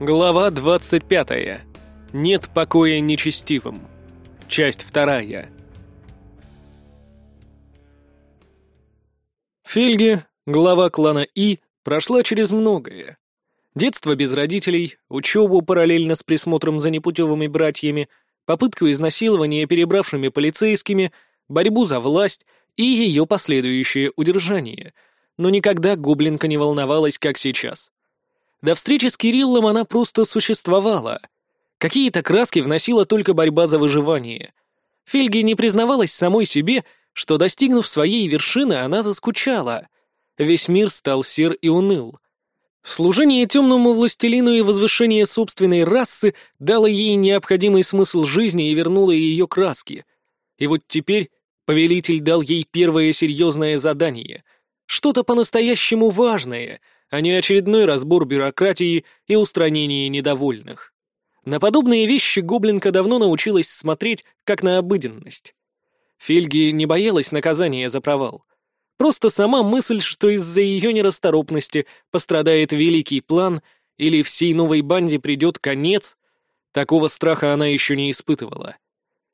Глава 25. Нет покоя нечестивым. Часть вторая. Фельги, глава клана И, прошла через многое. Детство без родителей, учебу параллельно с присмотром за непутевыми братьями, попытку изнасилования перебравшими полицейскими, борьбу за власть и ее последующее удержание. Но никогда гоблинка не волновалась, как сейчас. До встречи с Кириллом она просто существовала. Какие-то краски вносила только борьба за выживание. Фельги не признавалась самой себе, что, достигнув своей вершины, она заскучала. Весь мир стал сер и уныл. Служение темному властелину и возвышение собственной расы дало ей необходимый смысл жизни и вернуло ее краски. И вот теперь повелитель дал ей первое серьезное задание. Что-то по-настоящему важное — а не очередной разбор бюрократии и устранение недовольных. На подобные вещи гоблинка давно научилась смотреть как на обыденность. Фильги не боялась наказания за провал. Просто сама мысль, что из-за ее нерасторопности пострадает великий план или всей новой банде придет конец, такого страха она еще не испытывала.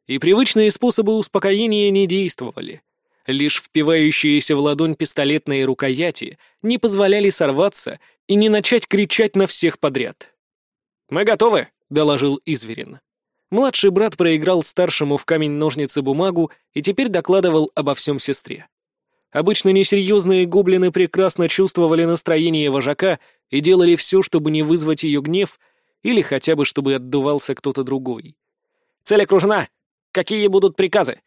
И привычные способы успокоения не действовали. Лишь впивающиеся в ладонь пистолетные рукояти не позволяли сорваться и не начать кричать на всех подряд. «Мы готовы», — доложил Изверин. Младший брат проиграл старшему в камень-ножницы бумагу и теперь докладывал обо всем сестре. Обычно несерьезные гоблины прекрасно чувствовали настроение вожака и делали все, чтобы не вызвать ее гнев или хотя бы чтобы отдувался кто-то другой. «Цель окружена! Какие будут приказы?»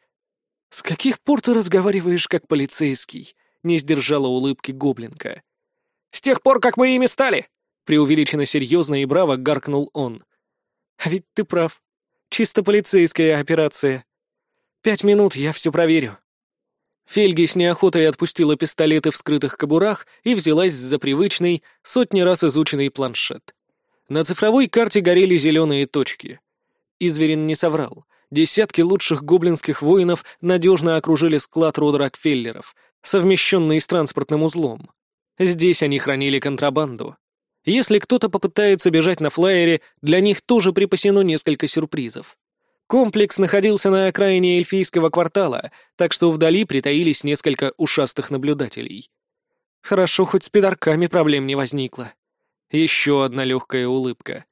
«С каких пор ты разговариваешь как полицейский?» — не сдержала улыбки гоблинка. «С тех пор, как мы ими стали!» — преувеличенно серьезно и браво гаркнул он. «А ведь ты прав. Чисто полицейская операция. Пять минут, я все проверю». Фельги с неохотой отпустила пистолеты в скрытых кобурах и взялась за привычный, сотни раз изученный планшет. На цифровой карте горели зеленые точки. Изверин не соврал. Десятки лучших гоблинских воинов надежно окружили склад рода Рокфеллеров, совмещенный с транспортным узлом. Здесь они хранили контрабанду. Если кто-то попытается бежать на флайере, для них тоже припасено несколько сюрпризов. Комплекс находился на окраине эльфийского квартала, так что вдали притаились несколько ушастых наблюдателей. Хорошо, хоть с пидорками проблем не возникло. Еще одна легкая улыбка.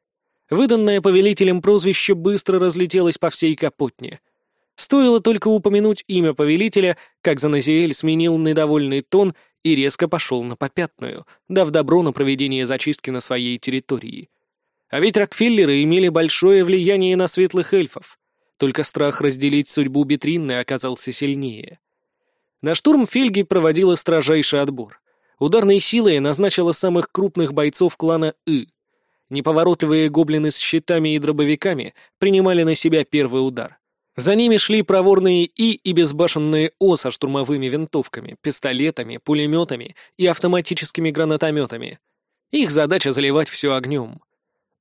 Выданное повелителем прозвище быстро разлетелось по всей Капотне. Стоило только упомянуть имя повелителя, как Заназиэль сменил недовольный тон и резко пошел на попятную, дав добро на проведение зачистки на своей территории. А ведь Рокфеллеры имели большое влияние на светлых эльфов. Только страх разделить судьбу Бетринны оказался сильнее. На штурм Фельги проводила строжайший отбор. Ударной силой назначила самых крупных бойцов клана И. Неповоротливые гоблины с щитами и дробовиками принимали на себя первый удар. За ними шли проворные И и безбашенные О со штурмовыми винтовками, пистолетами, пулеметами и автоматическими гранатометами. Их задача заливать все огнем.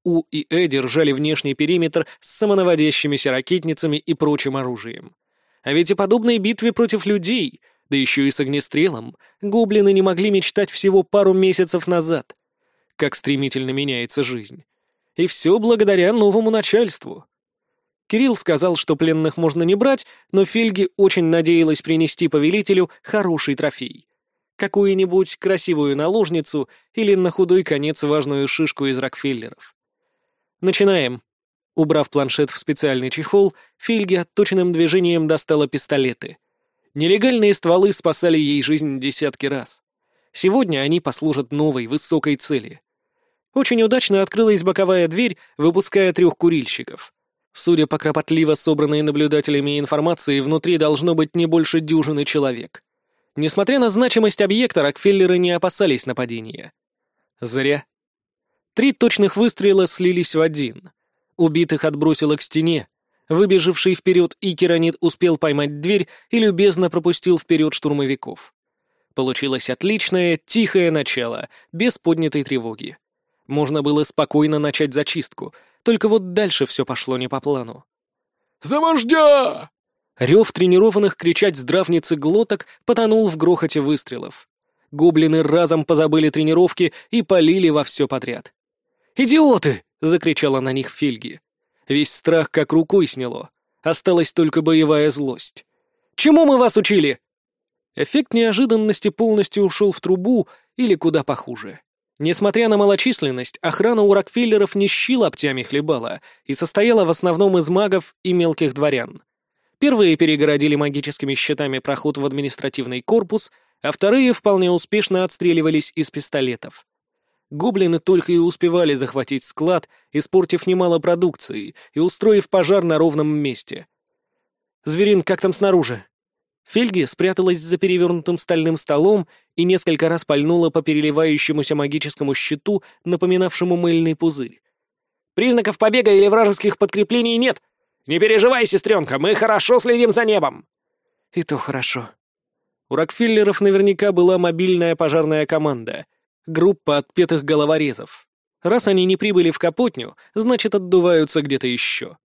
У и Э держали внешний периметр с самонаводящимися ракетницами и прочим оружием. А ведь о подобной битве против людей, да еще и с огнестрелом, гоблины не могли мечтать всего пару месяцев назад — как стремительно меняется жизнь. И все благодаря новому начальству. Кирилл сказал, что пленных можно не брать, но Фельги очень надеялась принести повелителю хороший трофей. Какую-нибудь красивую наложницу или на худой конец важную шишку из Рокфеллеров. Начинаем. Убрав планшет в специальный чехол, Фельги отточенным движением достала пистолеты. Нелегальные стволы спасали ей жизнь десятки раз. Сегодня они послужат новой, высокой цели. Очень удачно открылась боковая дверь, выпуская трех курильщиков. Судя по кропотливо собранной наблюдателями информации, внутри должно быть не больше дюжины человек. Несмотря на значимость объекта, Рокфеллеры не опасались нападения. Зря. Три точных выстрела слились в один. Убитых отбросило к стене. Выбежавший вперед Икеранит успел поймать дверь и любезно пропустил вперед штурмовиков. Получилось отличное, тихое начало, без поднятой тревоги. Можно было спокойно начать зачистку, только вот дальше все пошло не по плану. «За вождя!» Рев тренированных кричать здравницы глоток потонул в грохоте выстрелов. Гоблины разом позабыли тренировки и полили во все подряд. «Идиоты!» — закричала на них Фильги. Весь страх как рукой сняло. Осталась только боевая злость. «Чему мы вас учили?» Эффект неожиданности полностью ушел в трубу или куда похуже. Несмотря на малочисленность, охрана у Рокфеллеров не щи лаптями хлебала и состояла в основном из магов и мелких дворян. Первые перегородили магическими щитами проход в административный корпус, а вторые вполне успешно отстреливались из пистолетов. Гоблины только и успевали захватить склад, испортив немало продукции и устроив пожар на ровном месте. «Зверин, как там снаружи?» Фельги спряталась за перевернутым стальным столом и несколько раз пальнула по переливающемуся магическому щиту, напоминавшему мыльный пузырь. «Признаков побега или вражеских подкреплений нет. Не переживай, сестренка, мы хорошо следим за небом». «И то хорошо». У Рокфеллеров наверняка была мобильная пожарная команда — Группа отпетых головорезов. Раз они не прибыли в Капотню, значит, отдуваются где-то еще.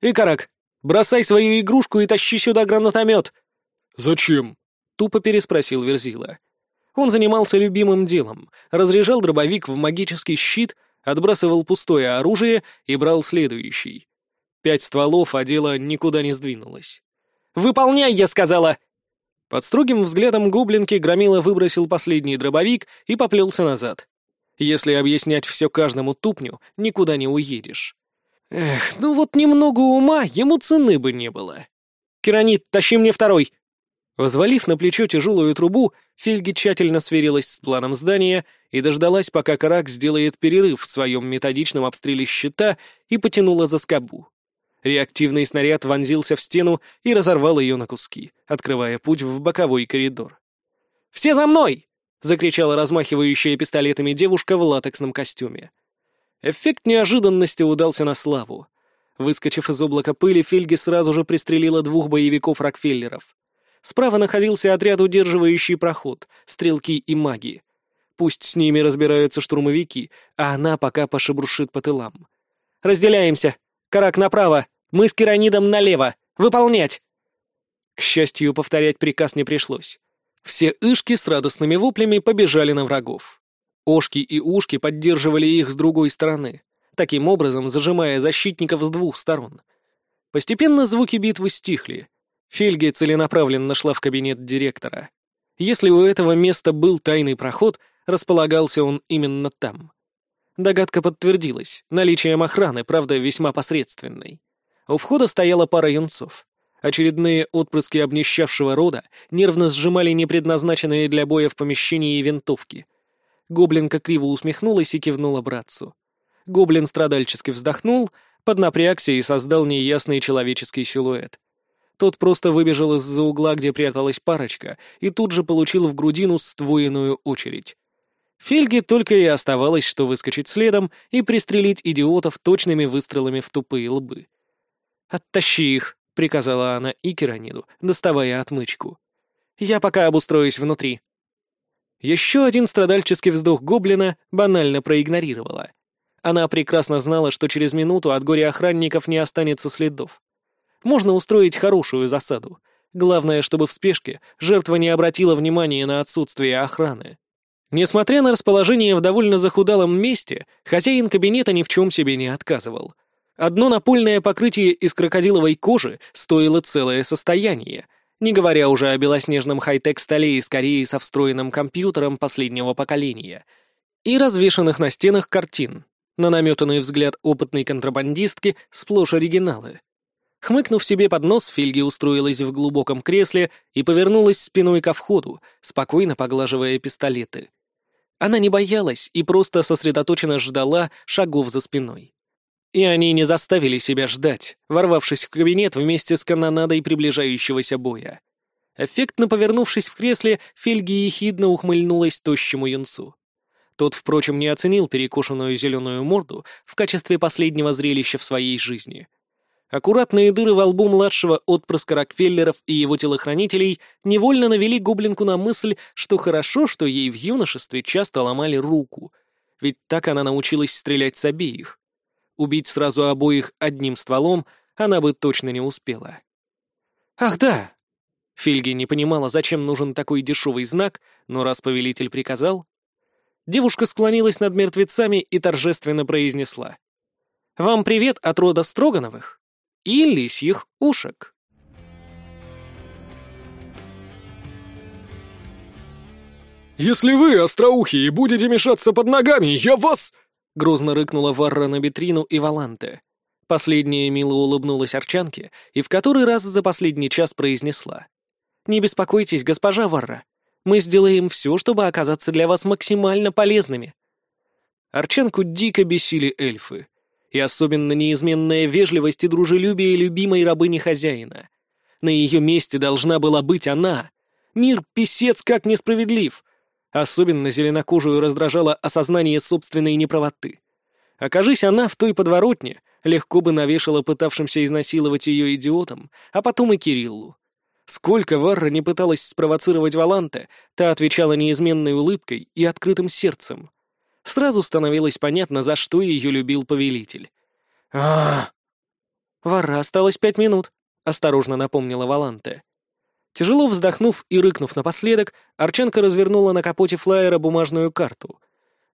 «Икарак, бросай свою игрушку и тащи сюда гранатомет!» «Зачем?» — тупо переспросил Верзила. Он занимался любимым делом, разряжал дробовик в магический щит, отбрасывал пустое оружие и брал следующий. Пять стволов, а дело никуда не сдвинулось. «Выполняй, я сказала!» Под строгим взглядом гоблинки Громила выбросил последний дробовик и поплелся назад. Если объяснять все каждому тупню, никуда не уедешь. Эх, ну вот немного ума ему цены бы не было. «Керанит, тащи мне второй!» Возвалив на плечо тяжелую трубу, Фельги тщательно сверилась с планом здания и дождалась, пока Карак сделает перерыв в своем методичном обстреле щита и потянула за скобу. Реактивный снаряд вонзился в стену и разорвал ее на куски, открывая путь в боковой коридор. «Все за мной!» — закричала размахивающая пистолетами девушка в латексном костюме. Эффект неожиданности удался на славу. Выскочив из облака пыли, Фельги сразу же пристрелила двух боевиков Рокфеллеров. Справа находился отряд, удерживающий проход, стрелки и маги. Пусть с ними разбираются штурмовики, а она пока пошебрушит по тылам. «Разделяемся! Карак направо! Мы с Керанидом налево! Выполнять!» К счастью, повторять приказ не пришлось. Все ишки с радостными воплями побежали на врагов. Ошки и ушки поддерживали их с другой стороны, таким образом зажимая защитников с двух сторон. Постепенно звуки битвы стихли. Фельге целенаправленно шла в кабинет директора. Если у этого места был тайный проход, располагался он именно там. Догадка подтвердилась, наличием охраны, правда, весьма посредственной. У входа стояла пара юнцов. Очередные отпрыски обнищавшего рода нервно сжимали непредназначенные для боя в помещении винтовки. Гоблинка криво усмехнулась и кивнула братцу. Гоблин страдальчески вздохнул, поднапрягся и создал неясный человеческий силуэт. Тот просто выбежал из-за угла, где пряталась парочка, и тут же получил в грудину ствоенную очередь. Фельге только и оставалось, что выскочить следом и пристрелить идиотов точными выстрелами в тупые лбы. «Оттащи их», — приказала она и Кераниду, доставая отмычку. «Я пока обустроюсь внутри». Еще один страдальческий вздох гоблина банально проигнорировала. Она прекрасно знала, что через минуту от горя охранников не останется следов. Можно устроить хорошую засаду. Главное, чтобы в спешке жертва не обратила внимания на отсутствие охраны. Несмотря на расположение в довольно захудалом месте, хозяин кабинета ни в чем себе не отказывал. Одно напольное покрытие из крокодиловой кожи стоило целое состояние, не говоря уже о белоснежном хай-тек столе из Кореи со встроенным компьютером последнего поколения, и развешанных на стенах картин, на наметанный взгляд опытной контрабандистки сплошь оригиналы. Хмыкнув себе под нос, Фильги устроилась в глубоком кресле и повернулась спиной ко входу, спокойно поглаживая пистолеты. Она не боялась и просто сосредоточенно ждала шагов за спиной. И они не заставили себя ждать, ворвавшись в кабинет вместе с канонадой приближающегося боя. Эффектно повернувшись в кресле, Фельги ехидно ухмыльнулась тощему юнцу. Тот, впрочем, не оценил перекошенную зеленую морду в качестве последнего зрелища в своей жизни. Аккуратные дыры во лбу младшего отпрыска Рокфеллеров и его телохранителей невольно навели гоблинку на мысль, что хорошо, что ей в юношестве часто ломали руку, ведь так она научилась стрелять с обеих. Убить сразу обоих одним стволом она бы точно не успела. «Ах да!» Фильги не понимала, зачем нужен такой дешевый знак, но раз повелитель приказал... Девушка склонилась над мертвецами и торжественно произнесла. Вам привет от рода Строгановых и лисьих ушек. «Если вы, остроухие, будете мешаться под ногами, я вас...» Грозно рыкнула Варра на Бетрину и Валанте. Последняя мило улыбнулась Арчанке и в который раз за последний час произнесла. «Не беспокойтесь, госпожа Варра. Мы сделаем все, чтобы оказаться для вас максимально полезными». Арчанку дико бесили эльфы. И особенно неизменная вежливость и дружелюбие любимой рабыни хозяина. На ее месте должна была быть она. Мир писец как несправедлив. Особенно зеленокожую раздражало осознание собственной неправоты. Окажись она в той подворотне, легко бы навешала пытавшимся изнасиловать ее идиотом, а потом и Кириллу. Сколько Варра не пыталась спровоцировать Валанте, та отвечала неизменной улыбкой и открытым сердцем. Сразу становилось понятно, за что ее любил повелитель. а «Варра, осталось пять минут», — осторожно напомнила Валанте. Тяжело вздохнув и рыкнув напоследок, Арченко развернула на капоте флайера бумажную карту.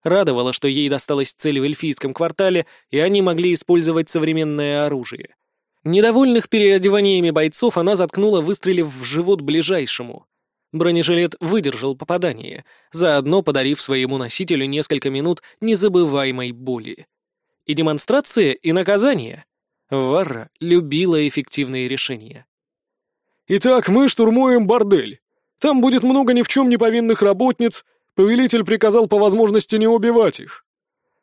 Радовало, что ей досталась цель в эльфийском квартале, и они могли использовать современное оружие. Недовольных переодеваниями бойцов она заткнула, выстрелив в живот ближайшему. Бронежилет выдержал попадание, заодно подарив своему носителю несколько минут незабываемой боли. И демонстрация, и наказание. Варра любила эффективные решения. «Итак, мы штурмуем бордель. Там будет много ни в чем не повинных работниц. Повелитель приказал по возможности не убивать их».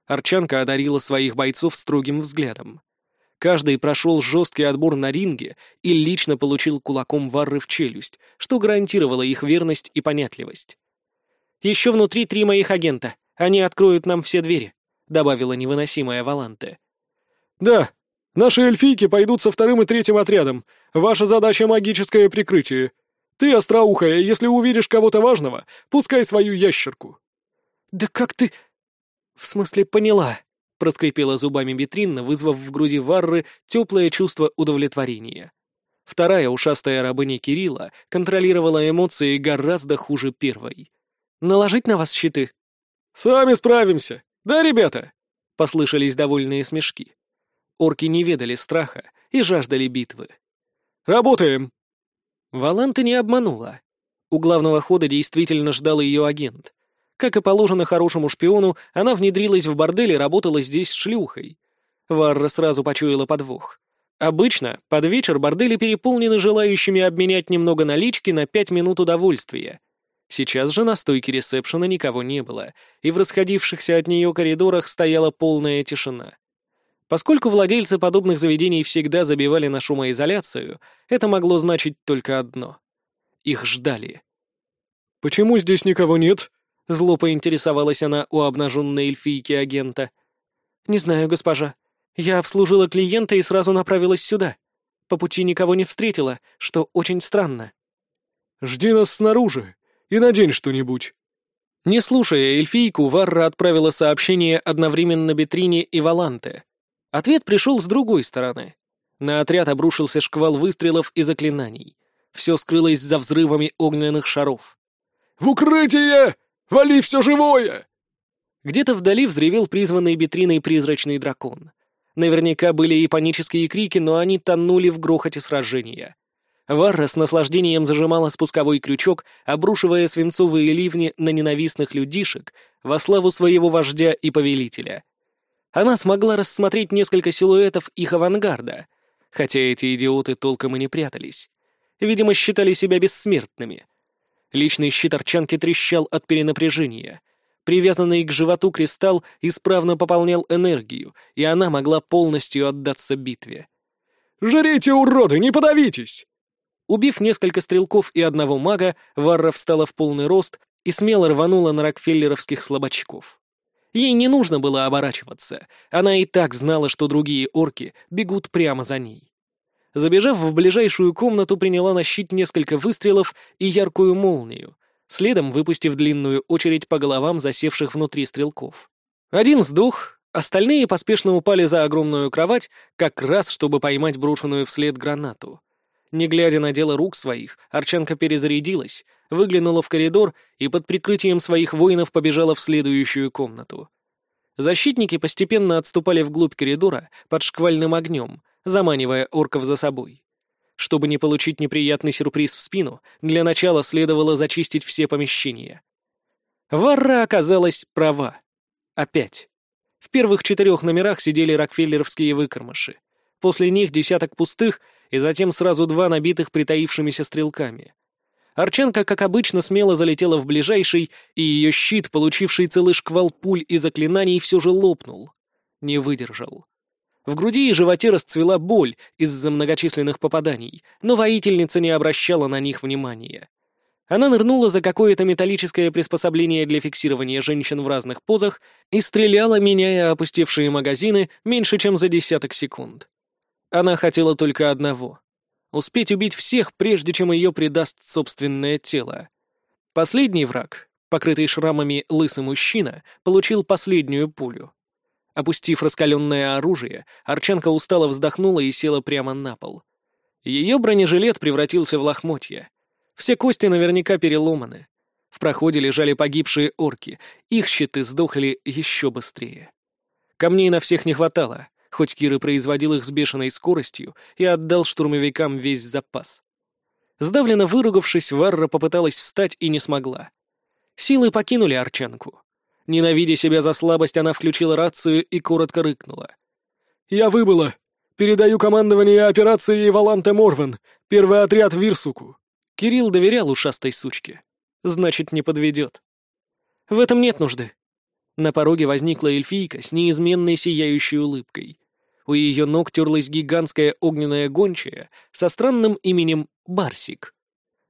Арчанка одарила своих бойцов строгим взглядом. Каждый прошел жесткий отбор на ринге и лично получил кулаком варры в челюсть, что гарантировало их верность и понятливость. «Еще внутри три моих агента. Они откроют нам все двери», — добавила невыносимая Валанте. «Да, Наши эльфийки пойдут со вторым и третьим отрядом. Ваша задача — магическое прикрытие. Ты, остроухая, если увидишь кого-то важного, пускай свою ящерку». «Да как ты...» «В смысле, поняла», — проскрипела зубами Бетринна, вызвав в груди Варры теплое чувство удовлетворения. Вторая ушастая рабыня Кирилла контролировала эмоции гораздо хуже первой. «Наложить на вас щиты?» «Сами справимся. Да, ребята?» — послышались довольные смешки. Орки не ведали страха и жаждали битвы. «Работаем!» Валанта не обманула. У главного хода действительно ждал ее агент. Как и положено хорошему шпиону, она внедрилась в бордель и работала здесь шлюхой. Варра сразу почуяла подвох. Обычно под вечер бордели переполнены желающими обменять немного налички на пять минут удовольствия. Сейчас же на стойке ресепшена никого не было, и в расходившихся от нее коридорах стояла полная тишина. Поскольку владельцы подобных заведений всегда забивали на шумоизоляцию, это могло значить только одно. Их ждали. «Почему здесь никого нет?» — зло поинтересовалась она у обнаженной эльфийки агента. «Не знаю, госпожа. Я обслужила клиента и сразу направилась сюда. По пути никого не встретила, что очень странно». «Жди нас снаружи и надень что-нибудь». Не слушая эльфийку, Варра отправила сообщение одновременно Бетрине и Валанте. Ответ пришел с другой стороны. На отряд обрушился шквал выстрелов и заклинаний. Все скрылось за взрывами огненных шаров. «В укрытие! Вали все живое!» Где-то вдали взревел призванный битриной призрачный дракон. Наверняка были и панические крики, но они тонули в грохоте сражения. Варра с наслаждением зажимала спусковой крючок, обрушивая свинцовые ливни на ненавистных людишек во славу своего вождя и повелителя — она смогла рассмотреть несколько силуэтов их авангарда, хотя эти идиоты толком и не прятались. Видимо, считали себя бессмертными. Личный щит Арчанки трещал от перенапряжения. Привязанный к животу кристалл исправно пополнял энергию, и она могла полностью отдаться битве. «Жрите, уроды, не подавитесь!» Убив несколько стрелков и одного мага, Варра встала в полный рост и смело рванула на рокфеллеровских слабачков. Ей не нужно было оборачиваться, она и так знала, что другие орки бегут прямо за ней. Забежав в ближайшую комнату, приняла на щит несколько выстрелов и яркую молнию, следом выпустив длинную очередь по головам засевших внутри стрелков. Один сдох, остальные поспешно упали за огромную кровать, как раз чтобы поймать брошенную вслед гранату. Не глядя на дело рук своих, Арчанка перезарядилась, выглянула в коридор и под прикрытием своих воинов побежала в следующую комнату. Защитники постепенно отступали вглубь коридора под шквальным огнем, заманивая орков за собой. Чтобы не получить неприятный сюрприз в спину, для начала следовало зачистить все помещения. Варра оказалась права. Опять. В первых четырех номерах сидели рокфеллеровские выкормыши. После них десяток пустых, и затем сразу два набитых притаившимися стрелками. Арчанка, как обычно, смело залетела в ближайший, и ее щит, получивший целый шквал пуль и заклинаний, все же лопнул. Не выдержал. В груди и животе расцвела боль из-за многочисленных попаданий, но воительница не обращала на них внимания. Она нырнула за какое-то металлическое приспособление для фиксирования женщин в разных позах и стреляла, меняя опустевшие магазины меньше, чем за десяток секунд. Она хотела только одного Успеть убить всех, прежде чем ее предаст собственное тело. Последний враг, покрытый шрамами лысый мужчина, получил последнюю пулю. Опустив раскаленное оружие, Арчанка устало вздохнула и села прямо на пол. Ее бронежилет превратился в лохмотья. Все кости наверняка переломаны. В проходе лежали погибшие орки, их щиты сдохли еще быстрее. Камней на всех не хватало, хоть Кир и производил их с бешеной скоростью и отдал штурмовикам весь запас. Сдавленно выругавшись, Варра попыталась встать и не смогла. Силы покинули Арчанку. Ненавидя себя за слабость, она включила рацию и коротко рыкнула. «Я выбыла. Передаю командование операции Валанте Морвен, первый отряд Вирсуку». Кирилл доверял ушастой сучке. Значит, не подведет. В этом нет нужды. На пороге возникла эльфийка с неизменной сияющей улыбкой. У ее ног терлась гигантская огненная гончая со странным именем Барсик.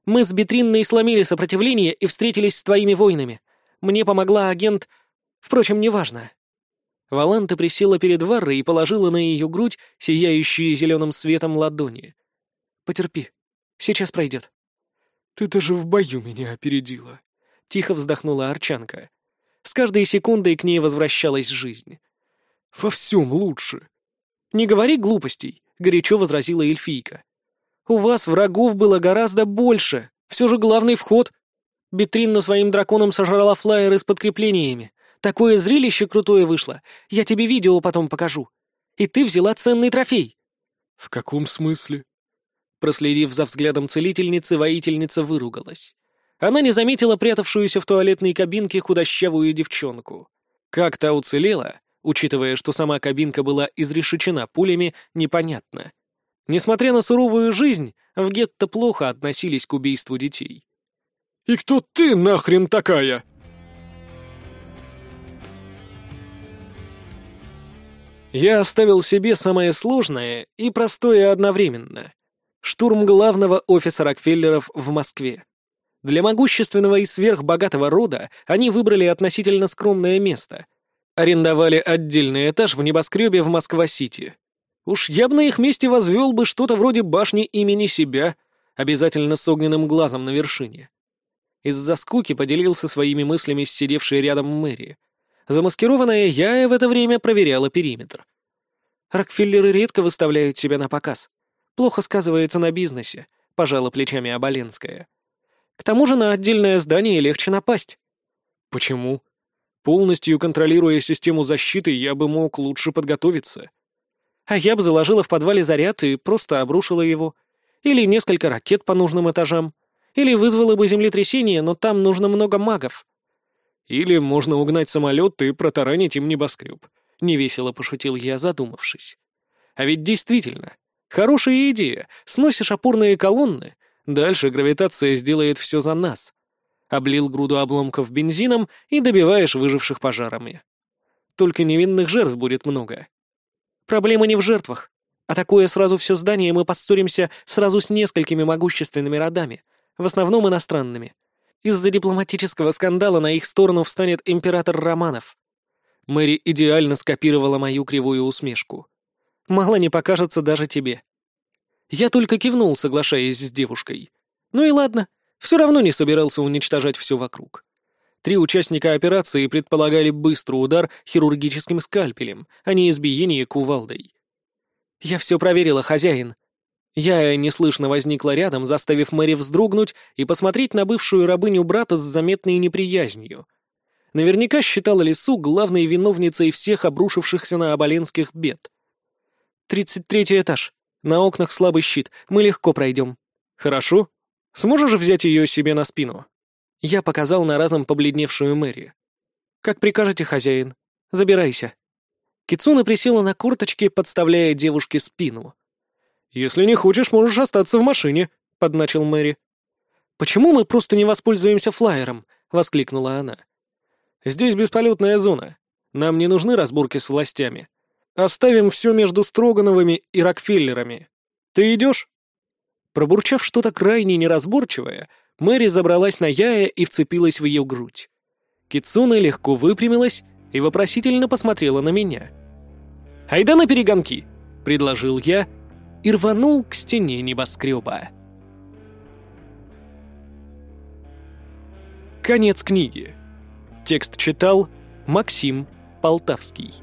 «Мы с Бетринной сломили сопротивление и встретились с твоими воинами. Мне помогла агент... Впрочем, неважно». Валанта присела перед Варрой и положила на ее грудь сияющие зеленым светом ладони. «Потерпи. Сейчас пройдет». «Ты даже в бою меня опередила», — тихо вздохнула Арчанка. С каждой секундой к ней возвращалась жизнь. «Во всем лучше», «Не говори глупостей», — горячо возразила эльфийка. «У вас врагов было гораздо больше. Все же главный вход. Бетринна своим драконом сожрала флайеры с подкреплениями. Такое зрелище крутое вышло. Я тебе видео потом покажу. И ты взяла ценный трофей». «В каком смысле?» Проследив за взглядом целительницы, воительница выругалась. Она не заметила прятавшуюся в туалетной кабинке худощавую девчонку. Как та уцелела, учитывая, что сама кабинка была изрешечена пулями, непонятно. Несмотря на суровую жизнь, в гетто плохо относились к убийству детей. «И кто ты нахрен такая?» Я оставил себе самое сложное и простое одновременно. Штурм главного офиса Рокфеллеров в Москве. Для могущественного и сверхбогатого рода они выбрали относительно скромное место — арендовали отдельный этаж в небоскребе в Москва-Сити. Уж я бы на их месте возвел бы что-то вроде башни имени себя, обязательно с огненным глазом на вершине. Из-за скуки поделился своими мыслями с сидевшей рядом Мэри. Замаскированная я в это время проверяла периметр. Рокфеллеры редко выставляют себя на показ. Плохо сказывается на бизнесе, пожала плечами Оболенская. К тому же на отдельное здание легче напасть. Почему? Полностью контролируя систему защиты, я бы мог лучше подготовиться. А я бы заложила в подвале заряд и просто обрушила его. Или несколько ракет по нужным этажам. Или вызвала бы землетрясение, но там нужно много магов. Или можно угнать самолет и протаранить им небоскреб. Невесело пошутил я, задумавшись. А ведь действительно, хорошая идея. Сносишь опорные колонны, дальше гравитация сделает все за нас облил груду обломков бензином и добиваешь выживших пожарами. Только невинных жертв будет много. Проблема не в жертвах. Атакуя сразу все здание, мы поссоримся сразу с несколькими могущественными родами, в основном иностранными. Из-за дипломатического скандала на их сторону встанет император Романов. Мэри идеально скопировала мою кривую усмешку. Мало не покажется даже тебе. Я только кивнул, соглашаясь с девушкой. Ну и ладно, все равно не собирался уничтожать все вокруг. Три участника операции предполагали быстрый удар хирургическим скальпелем, а не избиение кувалдой. «Я все проверила, хозяин». Я неслышно возникла рядом, заставив Мэри вздрогнуть и посмотреть на бывшую рабыню брата с заметной неприязнью. Наверняка считала Лису главной виновницей всех обрушившихся на Оболенских бед. «Тридцать третий этаж. На окнах слабый щит. Мы легко пройдем». «Хорошо. Сможешь взять ее себе на спину?» Я показал на разом побледневшую Мэри. «Как прикажете, хозяин. Забирайся». Кицуна присела на курточки, подставляя девушке спину. «Если не хочешь, можешь остаться в машине», — подначил Мэри. «Почему мы просто не воспользуемся флайером?» — воскликнула она. «Здесь бесполетная зона. Нам не нужны разборки с властями. Оставим все между Строгановыми и Рокфеллерами. Ты идешь?» Пробурчав что-то крайне неразборчивое, Мэри забралась на Яя и вцепилась в ее грудь. Кицуна легко выпрямилась и вопросительно посмотрела на меня. «Айда на перегонки!» — предложил я и рванул к стене небоскреба. Конец книги. Текст читал Максим Полтавский.